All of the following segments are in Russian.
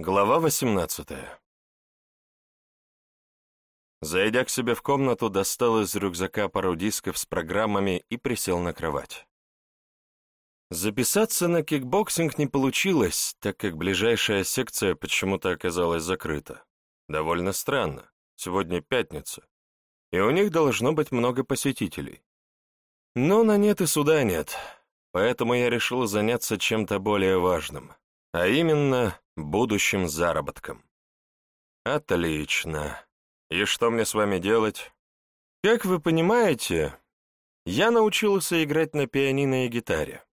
Глава 18 Зайдя к себе в комнату, достал из рюкзака пару дисков с программами и присел на кровать. Записаться на кикбоксинг не получилось, так как ближайшая секция почему-то оказалась закрыта. Довольно странно, сегодня пятница, и у них должно быть много посетителей. Но на нет и суда нет, поэтому я решил заняться чем-то более важным, а именно будущим заработком. Отлично. И что мне с вами делать? Как вы понимаете, я научился играть на пианино и гитаре.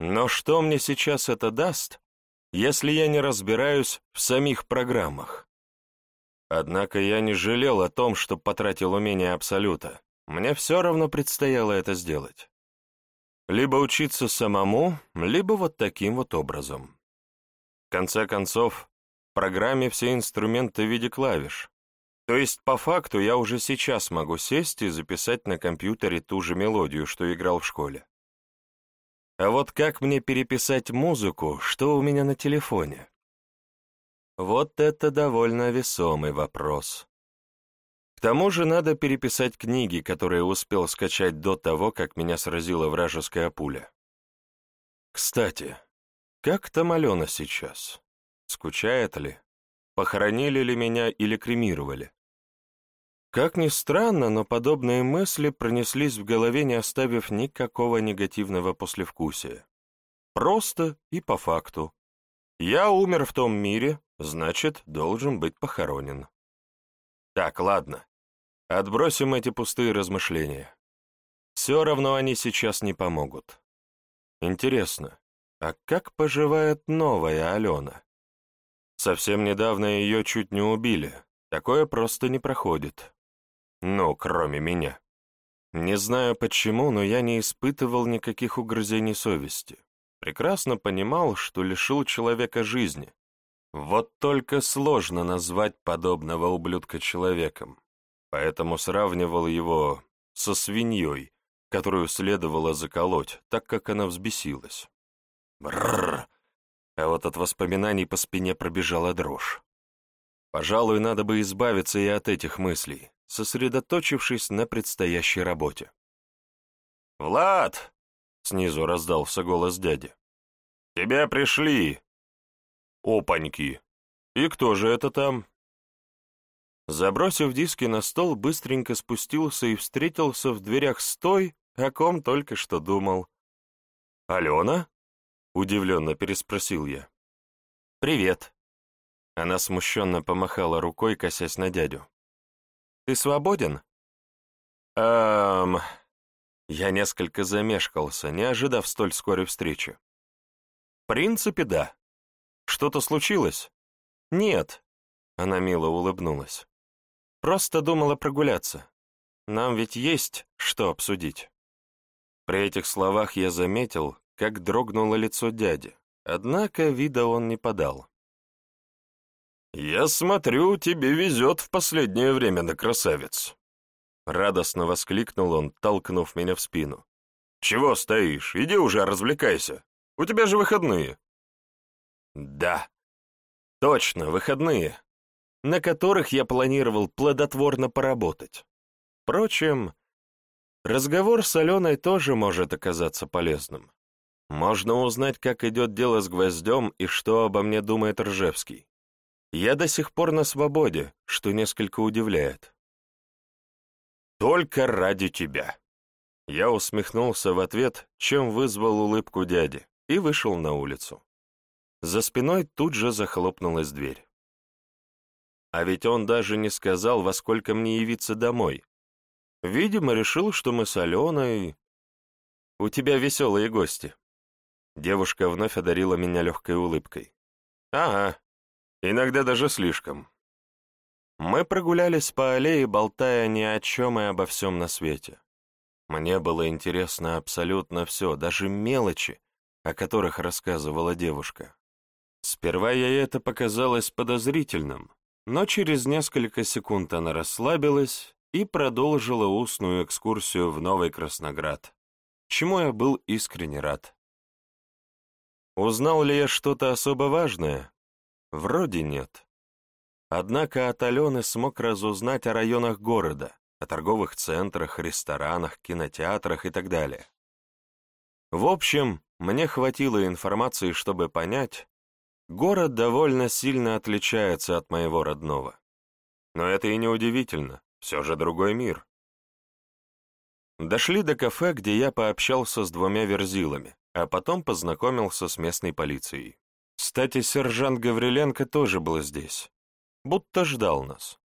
Но что мне сейчас это даст, если я не разбираюсь в самих программах? Однако я не жалел о том, что потратил умение Абсолюта. Мне все равно предстояло это сделать. Либо учиться самому, либо вот таким вот образом. В конце концов, в программе все инструменты в виде клавиш, то есть, по факту, я уже сейчас могу сесть и записать на компьютере ту же мелодию, что играл в школе. А вот как мне переписать музыку, что у меня на телефоне? Вот это довольно весомый вопрос. К тому же надо переписать книги, которые успел скачать до того, как меня сразила вражеская пуля. Кстати, как там Алена сейчас? Скучает ли? Похоронили ли меня или кремировали? Как ни странно, но подобные мысли пронеслись в голове, не оставив никакого негативного послевкусия. Просто и по факту. Я умер в том мире, значит, должен быть похоронен. Так, ладно. Отбросим эти пустые размышления. Все равно они сейчас не помогут. Интересно, а как поживает новая Алена? Совсем недавно ее чуть не убили. Такое просто не проходит. Ну, кроме меня. Не знаю почему, но я не испытывал никаких угрызений совести. Прекрасно понимал, что лишил человека жизни. Вот только сложно назвать подобного ублюдка человеком. Поэтому сравнивал его со свиньей, которую следовало заколоть, так как она взбесилась. Бррр! А вот от воспоминаний по спине пробежала дрожь. Пожалуй, надо бы избавиться и от этих мыслей сосредоточившись на предстоящей работе. «Влад!» — снизу раздался голос дяди. «Тебя пришли!» «Опаньки! И кто же это там?» Забросив диски на стол, быстренько спустился и встретился в дверях с той, о ком только что думал. «Алена?» — удивленно переспросил я. «Привет». Она смущенно помахала рукой, косясь на дядю. Ты свободен?» «Эм...» Я несколько замешкался, не ожидав столь скорой встречи. «В принципе, да. Что-то случилось?» «Нет», — она мило улыбнулась. «Просто думала прогуляться. Нам ведь есть что обсудить». При этих словах я заметил, как дрогнуло лицо дяди, однако вида он не подал. «Я смотрю, тебе везет в последнее время на красавец!» Радостно воскликнул он, толкнув меня в спину. «Чего стоишь? Иди уже, развлекайся! У тебя же выходные!» «Да, точно, выходные, на которых я планировал плодотворно поработать. Впрочем, разговор с Аленой тоже может оказаться полезным. Можно узнать, как идет дело с гвоздем и что обо мне думает Ржевский. Я до сих пор на свободе, что несколько удивляет. «Только ради тебя!» Я усмехнулся в ответ, чем вызвал улыбку дяди, и вышел на улицу. За спиной тут же захлопнулась дверь. А ведь он даже не сказал, во сколько мне явиться домой. Видимо, решил, что мы с Аленой... У тебя веселые гости. Девушка вновь одарила меня легкой улыбкой. Ага, Иногда даже слишком. Мы прогулялись по аллее, болтая ни о чем и обо всем на свете. Мне было интересно абсолютно все, даже мелочи, о которых рассказывала девушка. Сперва ей это показалось подозрительным, но через несколько секунд она расслабилась и продолжила устную экскурсию в Новый Красноград, чему я был искренне рад. Узнал ли я что-то особо важное? Вроде нет. Однако от Алены смог разузнать о районах города, о торговых центрах, ресторанах, кинотеатрах и так далее. В общем, мне хватило информации, чтобы понять, город довольно сильно отличается от моего родного. Но это и не удивительно, все же другой мир. Дошли до кафе, где я пообщался с двумя верзилами, а потом познакомился с местной полицией. Кстати, сержант Гавриленко тоже был здесь, будто ждал нас.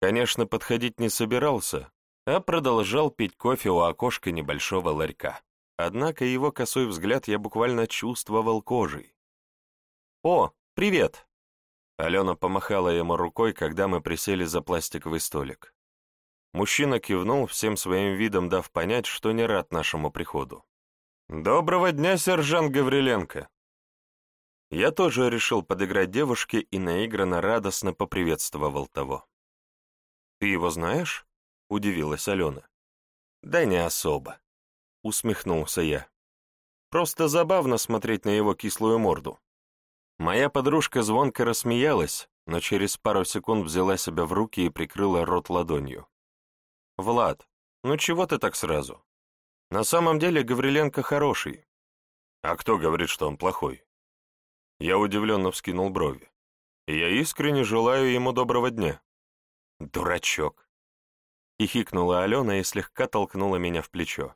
Конечно, подходить не собирался, а продолжал пить кофе у окошка небольшого ларька. Однако его косой взгляд я буквально чувствовал кожей. «О, привет!» Алена помахала ему рукой, когда мы присели за пластиковый столик. Мужчина кивнул, всем своим видом дав понять, что не рад нашему приходу. «Доброго дня, сержант Гавриленко!» Я тоже решил подыграть девушке и наигранно радостно поприветствовал того. «Ты его знаешь?» — удивилась Алена. «Да не особо», — усмехнулся я. «Просто забавно смотреть на его кислую морду». Моя подружка звонко рассмеялась, но через пару секунд взяла себя в руки и прикрыла рот ладонью. «Влад, ну чего ты так сразу? На самом деле Гавриленко хороший. А кто говорит, что он плохой?» Я удивленно вскинул брови. я искренне желаю ему доброго дня. «Дурачок!» Хихикнула Алена и слегка толкнула меня в плечо.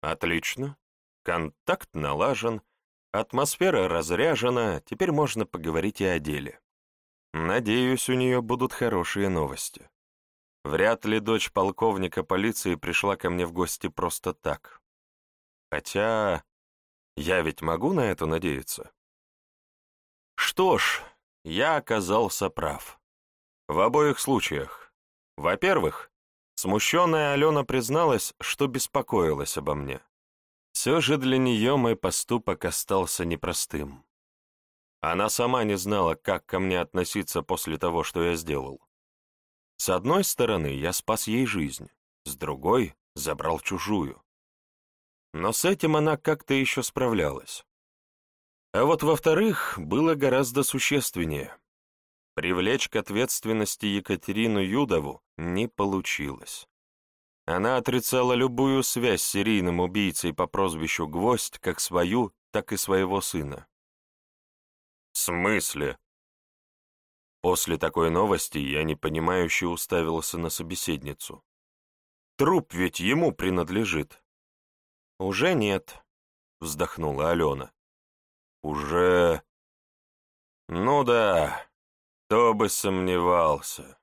«Отлично. Контакт налажен, атмосфера разряжена, теперь можно поговорить и о деле. Надеюсь, у нее будут хорошие новости. Вряд ли дочь полковника полиции пришла ко мне в гости просто так. Хотя я ведь могу на это надеяться. Что ж, я оказался прав. В обоих случаях. Во-первых, смущенная Алена призналась, что беспокоилась обо мне. Все же для нее мой поступок остался непростым. Она сама не знала, как ко мне относиться после того, что я сделал. С одной стороны, я спас ей жизнь, с другой — забрал чужую. Но с этим она как-то еще справлялась. А вот во-вторых, было гораздо существеннее. Привлечь к ответственности Екатерину Юдову не получилось. Она отрицала любую связь с серийным убийцей по прозвищу Гвоздь, как свою, так и своего сына. «В смысле?» После такой новости я непонимающе уставился на собеседницу. Труп ведь ему принадлежит. Уже нет, вздохнула Алена. Уже... Ну да, кто бы сомневался.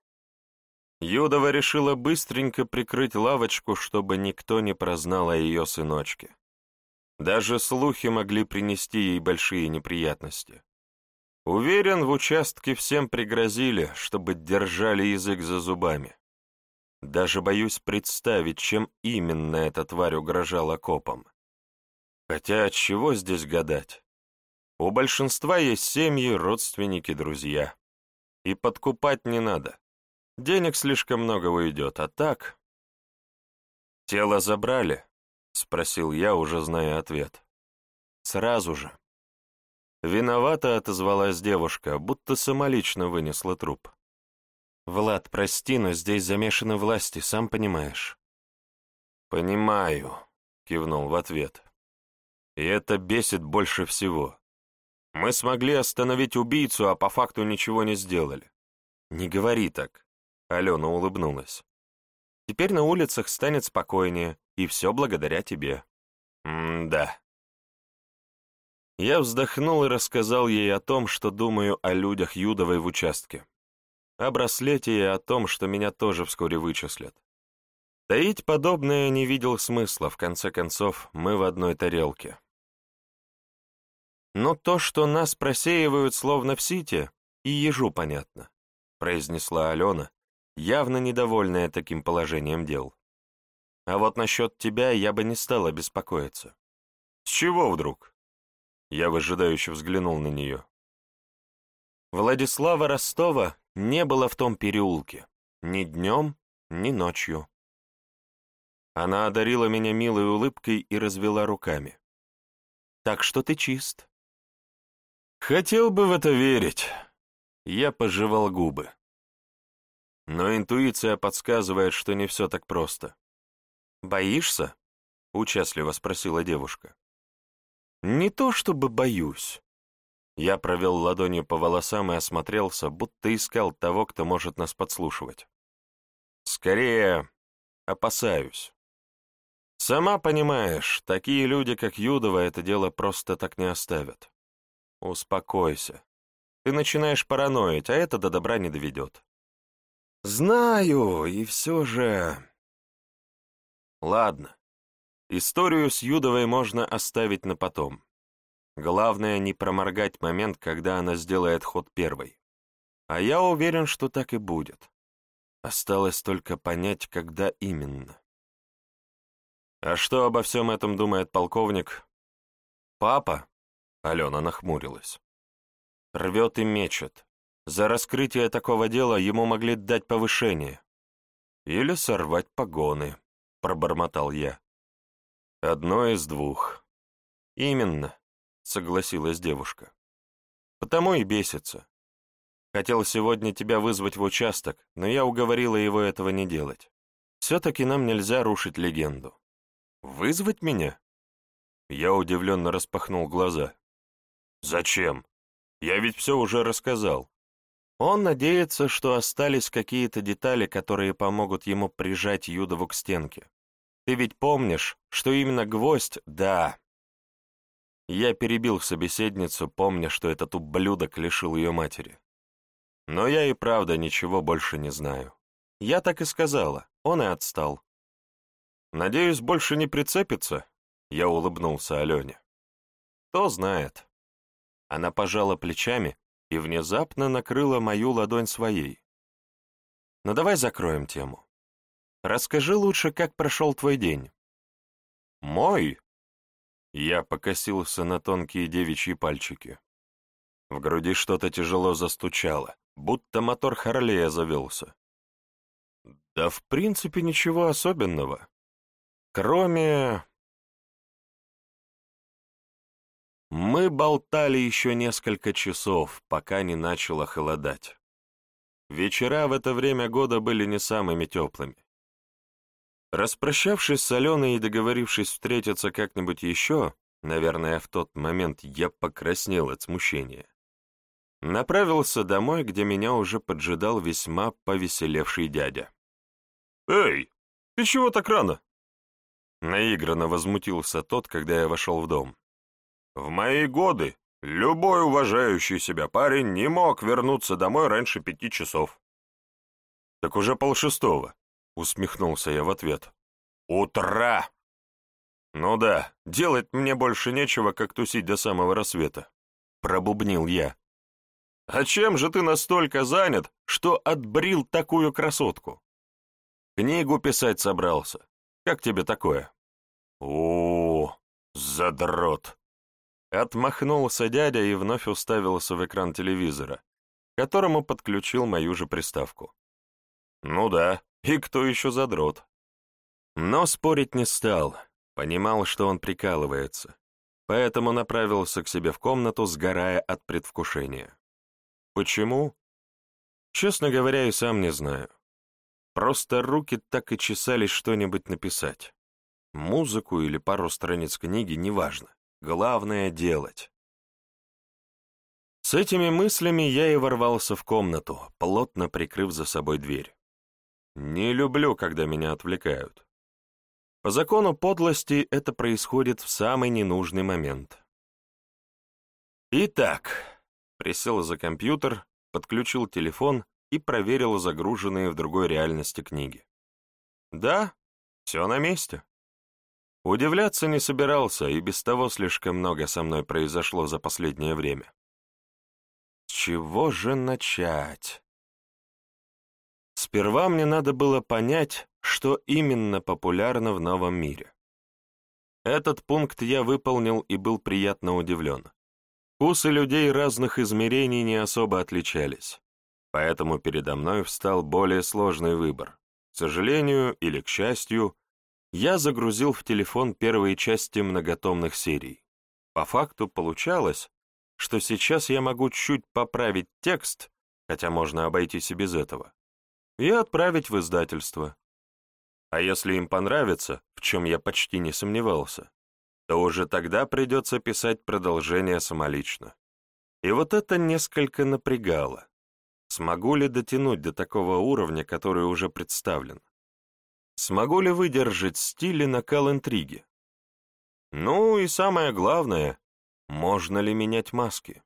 Юдова решила быстренько прикрыть лавочку, чтобы никто не прознал о ее сыночке. Даже слухи могли принести ей большие неприятности. Уверен, в участке всем пригрозили, чтобы держали язык за зубами. Даже боюсь представить, чем именно эта тварь угрожала копам. Хотя от чего здесь гадать? У большинства есть семьи, родственники, друзья. И подкупать не надо. Денег слишком много уйдет, а так... «Тело забрали?» — спросил я, уже зная ответ. «Сразу же». Виновато отозвалась девушка, будто самолично вынесла труп. «Влад, прости, но здесь замешаны власти, сам понимаешь». «Понимаю», — кивнул в ответ. «И это бесит больше всего. Мы смогли остановить убийцу, а по факту ничего не сделали». «Не говори так», — Алена улыбнулась. «Теперь на улицах станет спокойнее, и все благодаря тебе». «М-да», я вздохнул и рассказал ей о том, что думаю о людях Юдовой в участке. О браслете и о том, что меня тоже вскоре вычислят. Таить подобное не видел смысла, в конце концов, мы в одной тарелке. Но то, что нас просеивают словно в сите, и ежу понятно, произнесла Алена, явно недовольная таким положением дел. А вот насчет тебя я бы не стала беспокоиться. С чего вдруг? Я выжидающе взглянул на нее. Владислава Ростова не было в том переулке. Ни днем, ни ночью. Она одарила меня милой улыбкой и развела руками. «Так что ты чист». «Хотел бы в это верить», Я пожевал губы. Но интуиция подсказывает, что не все так просто. «Боишься?» — участливо спросила девушка. «Не то чтобы боюсь». Я провел ладонью по волосам и осмотрелся, будто искал того, кто может нас подслушивать. «Скорее, опасаюсь. Сама понимаешь, такие люди, как Юдова, это дело просто так не оставят. Успокойся. Ты начинаешь параноить, а это до добра не доведет. Знаю, и все же... Ладно. Историю с Юдовой можно оставить на потом. Главное не проморгать момент, когда она сделает ход первой. А я уверен, что так и будет. Осталось только понять, когда именно. А что обо всем этом думает полковник? Папа? Алена нахмурилась. Рвет и мечет. За раскрытие такого дела ему могли дать повышение. Или сорвать погоны, пробормотал я. Одно из двух. Именно, согласилась девушка. Потому и бесится. Хотел сегодня тебя вызвать в участок, но я уговорила его этого не делать. Все-таки нам нельзя рушить легенду. Вызвать меня? Я удивленно распахнул глаза. Зачем? Я ведь все уже рассказал. Он надеется, что остались какие-то детали, которые помогут ему прижать Юдову к стенке. Ты ведь помнишь, что именно гвоздь, да. Я перебил собеседницу, помня, что этот ублюдок лишил ее матери. Но я и правда ничего больше не знаю. Я так и сказала, он и отстал. Надеюсь, больше не прицепится? Я улыбнулся Алене. Кто знает. Она пожала плечами и внезапно накрыла мою ладонь своей. «Ну давай закроем тему. Расскажи лучше, как прошел твой день». «Мой?» Я покосился на тонкие девичьи пальчики. В груди что-то тяжело застучало, будто мотор Харлея завелся. Да в принципе ничего особенного. Кроме... Мы болтали еще несколько часов, пока не начало холодать. Вечера в это время года были не самыми теплыми. Распрощавшись с Аленой и договорившись встретиться как-нибудь еще, наверное, в тот момент я покраснел от смущения, направился домой, где меня уже поджидал весьма повеселевший дядя. «Эй, ты чего так рано?» Наигранно возмутился тот, когда я вошел в дом. В мои годы любой уважающий себя парень не мог вернуться домой раньше пяти часов. «Так уже полшестого», — усмехнулся я в ответ. «Утра!» «Ну да, делать мне больше нечего, как тусить до самого рассвета», — пробубнил я. «А чем же ты настолько занят, что отбрил такую красотку?» «Книгу писать собрался. Как тебе такое?» «О, задрот!» Отмахнулся дядя и вновь уставился в экран телевизора, к которому подключил мою же приставку. Ну да, и кто еще задрот? Но спорить не стал, понимал, что он прикалывается, поэтому направился к себе в комнату, сгорая от предвкушения. Почему? Честно говоря, и сам не знаю. Просто руки так и чесались что-нибудь написать. Музыку или пару страниц книги, неважно. Главное — делать. С этими мыслями я и ворвался в комнату, плотно прикрыв за собой дверь. Не люблю, когда меня отвлекают. По закону подлости это происходит в самый ненужный момент. Итак, присел за компьютер, подключил телефон и проверил загруженные в другой реальности книги. Да, все на месте. Удивляться не собирался, и без того слишком много со мной произошло за последнее время. С чего же начать? Сперва мне надо было понять, что именно популярно в новом мире. Этот пункт я выполнил и был приятно удивлен. Вкусы людей разных измерений не особо отличались, поэтому передо мной встал более сложный выбор. К сожалению или к счастью, я загрузил в телефон первые части многотомных серий. По факту получалось, что сейчас я могу чуть поправить текст, хотя можно обойтись и без этого, и отправить в издательство. А если им понравится, в чем я почти не сомневался, то уже тогда придется писать продолжение самолично. И вот это несколько напрягало. Смогу ли дотянуть до такого уровня, который уже представлен? Смогу ли выдержать стиль и накал интриги? Ну и самое главное, можно ли менять маски?